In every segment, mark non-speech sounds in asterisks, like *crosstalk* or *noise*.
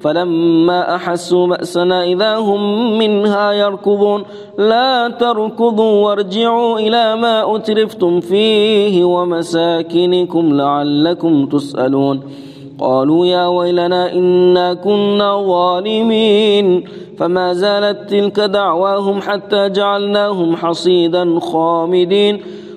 فلما أحسوا بأسنا إذا هم منها يركضون. لا تركضوا وارجعوا إلى ما أترفتم فيه ومساكنكم لعلكم تسألون. قالوا يا ويلنا إنا كنا ظالمين. فما زالت تلك دعواهم حتى جعلناهم حصيدا خامدين.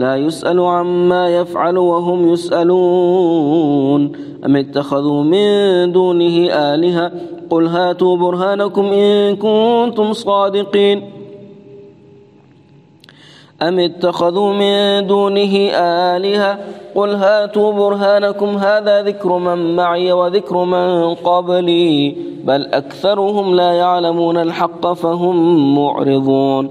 لا يسأل عما يفعل وهم يسألون. أم اتخذوا من دونه آلهة؟ قل هاتوا برهانكم إن كنتم صادقين. أم اتخذوا من دونه آلهة؟ قل هاتوا برهانكم هذا ذكر من معي وذكر من قبلي. بل أكثرهم لا يعلمون الحق فهم معرضون.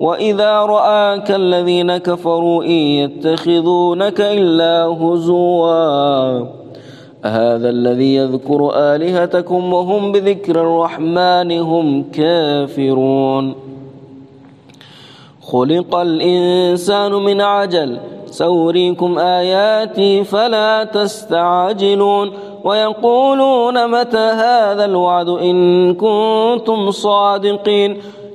وإذا رآك الذين كفروا إن يتخذونك إلا هزوا. هذا الذي يذكر آلهتكم وهم بذكر الرحمن هم كافرون. خلق الإنسان من عجل سوريكم آياتي فلا تستعجلون. ويقولون متى هذا الوعد إن كنتم صادقين؟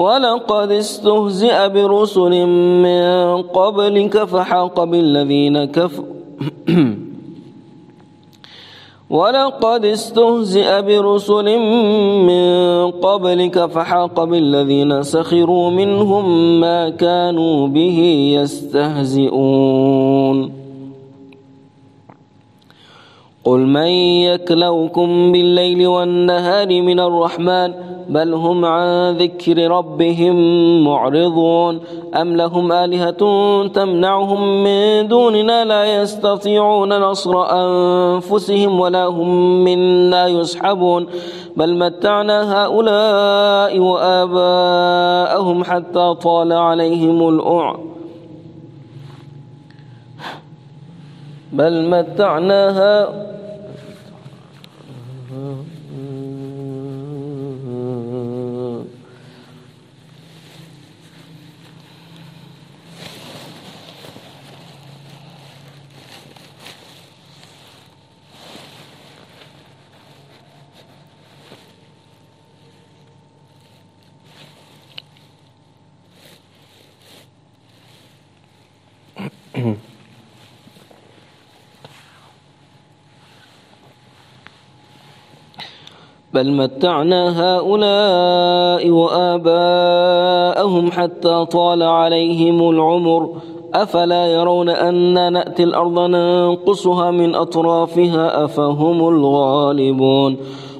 ولقد استهزئ برسل من قبلك فحاق بالذين كفروا *clears throat* ولقد استهزئ برسل من قبلك فحاق بالذين سخروا منهم ما كانوا به يستهزئون قل من يكلوكم بالليل والنهار من الرحمن بل هم عن ذكر ربهم معرضون أم لهم آلهة تمنعهم من دوننا لا يستطيعون نصر أنفسهم ولا هم منا يسحبون بل متعنا هؤلاء وآباءهم حتى طال عليهم الأعمى بل متعنا هؤلاء بل متعنا هؤلاء وآباءهم حتى طال عليهم العمر. أفلا يرون أن نأتي الأرض ننقصها من أطرافها أفهم الغالبون.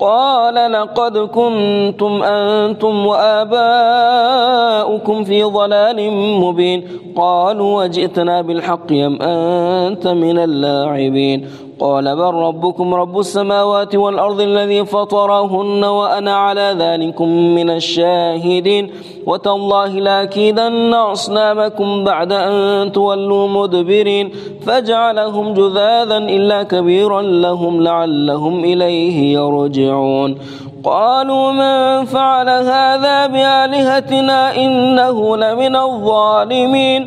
قال لقد كنتم أنتم وآباؤكم في ضلال مبين. قالوا وجئتنا بالحق يم أنت من اللاعبين. قال بل ربكم رب السماوات والأرض الذي فطرهن وأنا على ذلكم من الشاهدين وتالله لأكيدن أصنامكم بعد أن تولوا مدبرين فجعلهم جذاذا إلا كبيرا لهم لعلهم إليه يرجعون قالوا من فعل هذا بآلهتنا إنه لمن الظالمين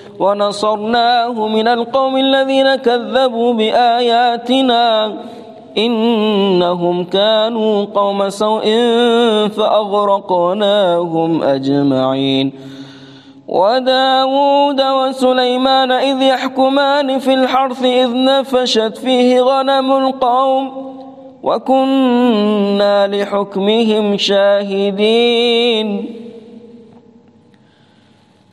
ونصرناه من القوم الذين كذبوا بآياتنا إنهم كانوا قوم سوء فأغرقناهم أجمعين. وداود وسليمان إذ يحكمان في الحرث إذ نفشت فيه غنم القوم وكنا لحكمهم شاهدين.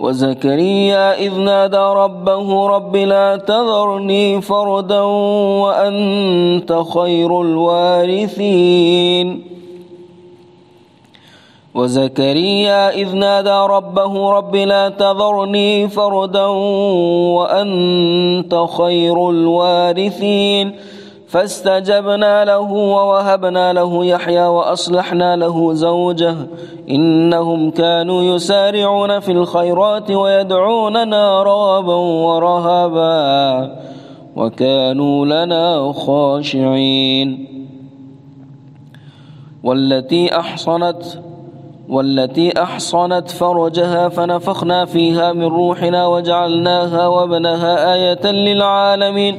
وزكريا إذ نادى ربه رب لا تذرني فردا وأنت خير الوارثين. وزكريا إذ نادى ربه رب لا تذرني فردا وأنت خير الوارثين. فاستجبنا له ووهبنا له يحيى وأصلحنا له زوجه. إنهم كانوا يسارعون في الخيرات ويدعوننا رغبا ورهبا وكانوا لنا خاشعين. والتي أحصنت والتي أحصنت فرجها فنفخنا فيها من روحنا وجعلناها وابنها آية للعالمين.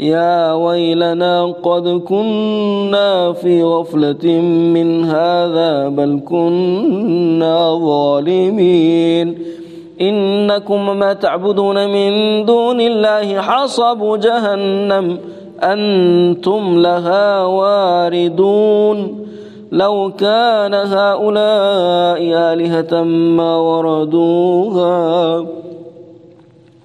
يا ويلنا قد كنا في غفلة من هذا بل كنا ظالمين. إنكم ما تعبدون من دون الله حصب جهنم أنتم لها واردون. لو كان هؤلاء آلهة ما وردوها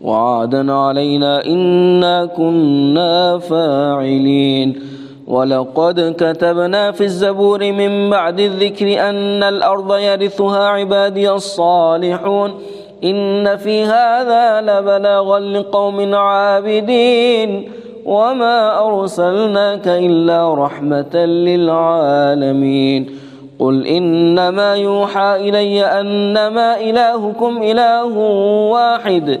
وعادا علينا إنا كنا فاعلين. ولقد كتبنا في الزبور من بعد الذكر أن الأرض يرثها عبادي الصالحون. إن في هذا لبلاغا لقوم عابدين. وما أرسلناك إلا رحمة للعالمين. قل إنما يوحى إلي أنما إلهكم إله واحد.